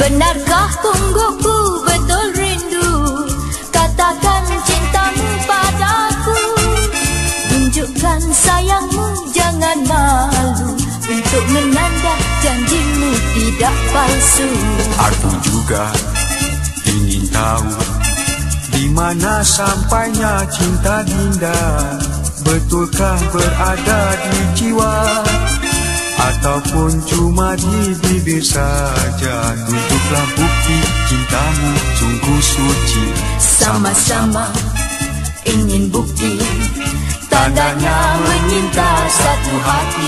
Benarkah punggukku betul rindu? Katakan cintamu padaku. Tunjukkan sayangmu jangan malu. Untuk menanda janjimu tidak palsu. Aku juga ingin tahu Di mana sampainya cinta dinda. Betulkah berada di jiwa Ataupun cuma di bibir saja. Tunjuklah bukti cintamu sungguh suci. Sama-sama ingin bukti. Tandanya menyinta satu hati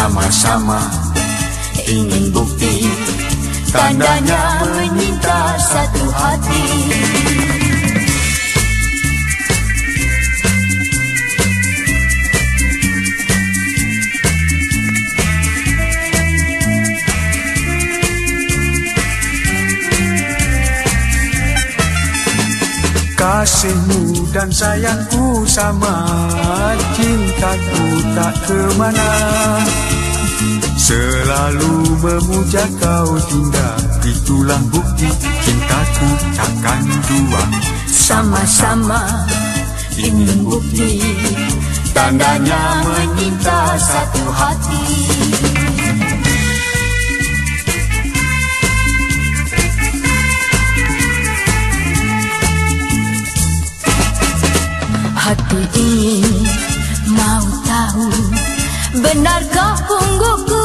Sama-sama Ingin bukti Tandanya menyinta satu hati. Kasihmu dan sayangku sama. Cintaku tak kemana Selalu memuja kau dinda. Itulah bukti cintaku takkan dua Sama-sama ingin bukti. Tandanya menyinta satu hati. Hati ini mau tahu Benarkah punggukku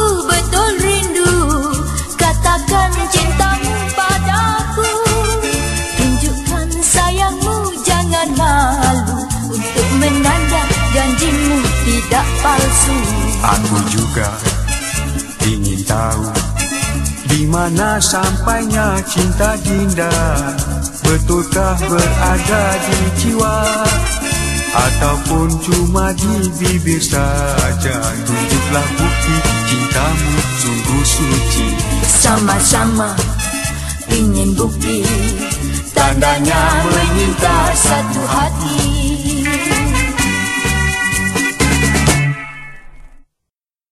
palsu. Aku juga ingin tahu Di mana sampainya cinta dinda. Betulkah berada di jiwa Ataupun cuma di bibir saja? Tunjuklah bukti cintamu sungguh suci. Sama-sama ingin bukti Tandanya menyinta satu hati